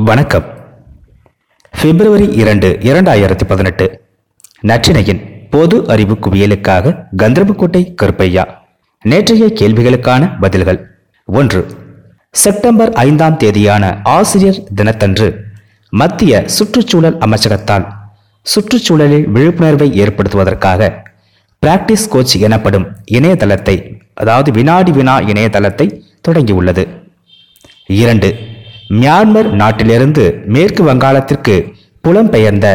வணக்கம். பிப்ரவரி இரண்டு இரண்டாயிரத்தி பதினெட்டு. நற்றினையின் பொது அறிவு குவியலுக்காக கந்தர்போட்டை கருப்பையா. நேற்றைய கேள்விகளுக்கான பதில்கள். ஒன்று செப்டம்பர் ஐந்தாம் தேதியான ஆசிரியர் தினத்தன்று மத்திய சுற்றுச்சூழல் அமைச்சகத்தால் சுற்றுச்சூழலில் விழிப்புணர்வை ஏற்படுத்துவதற்காக பிராக்டிஸ் கோச் எனப்படும் இணையதளத்தை அதாவது வினாடி வினா இணையதளத்தை தொடங்கியுள்ளது. இரண்டு மியான்மர் நாட்டிலிருந்து மேற்கு வங்காளத்திற்கு புலம்பெயர்ந்த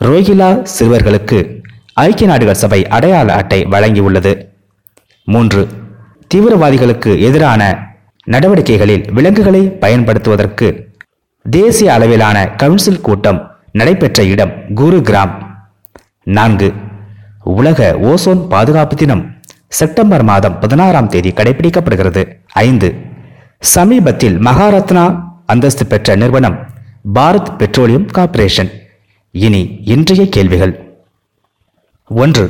ரோஹிலா சிறுவர்களுக்கு ஐக்கிய நாடுகள் சபை அடையாள அட்டை வழங்கியுள்ளது. மூன்று தீவிரவாதிகளுக்கு எதிரான நடவடிக்கைகளில் விலங்குகளை பயன்படுத்துவதற்கு தேசிய அளவிலான கவுன்சில் கூட்டம் நடைபெற்ற இடம் குருகிராம். நான்கு உலக ஓசோன் பாதுகாப்பு தினம் செப்டம்பர் மாதம் பதினாறாம் தேதி கடைபிடிக்கப்படுகிறது. ஐந்து சமீபத்தில் மகாரத்னா அந்தஸ்து பெற்ற நிறுவனம் பாரத் பெட்ரோலியம் கார்ப்பரேஷன். இனி இன்றைய கேள்விகள். ஒன்று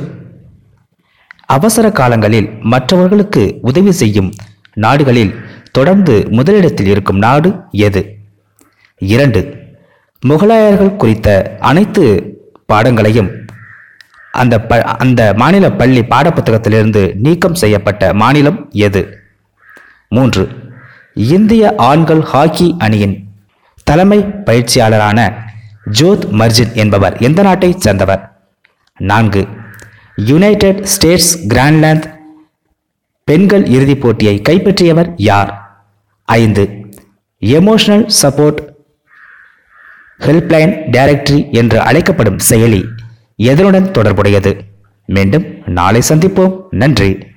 அவசர காலங்களில் மற்றவர்களுக்கு உதவி செய்யும் நாடுகளில் தொடர்ந்து முதலிடத்தில் இருக்கும் நாடு எது? இரண்டு முகலாயர்கள் குறித்த அனைத்து பாடங்களையும் அந்த ப அந்த மாநில பள்ளி பாடப்புத்தகத்திலிருந்து நீக்கம் செய்யப்பட்ட மாநிலம் எது? மூன்று இந்திய ஆண்கள் ஹாக்கி அணியின் தலைமை பயிற்சியாளரான ஜோத் மர்ஜின் என்பவர் எந்த நாட்டைச் சேர்ந்தவர்? நான்கு. யுனைடெட் ஸ்டேட்ஸ் கிராண்ட்லாந்து பெண்கள் இறுதிப் போட்டியை கைப்பற்றியவர் யார்? ஐந்து. எமோஷனல் சப்போர்ட் ஹெல்ப்லைன் டைரக்டரி என்று அழைக்கப்படும் செயலி எதனுடன் தொடர்புடையது? மீண்டும் நாளை சந்திப்போம். நன்றி.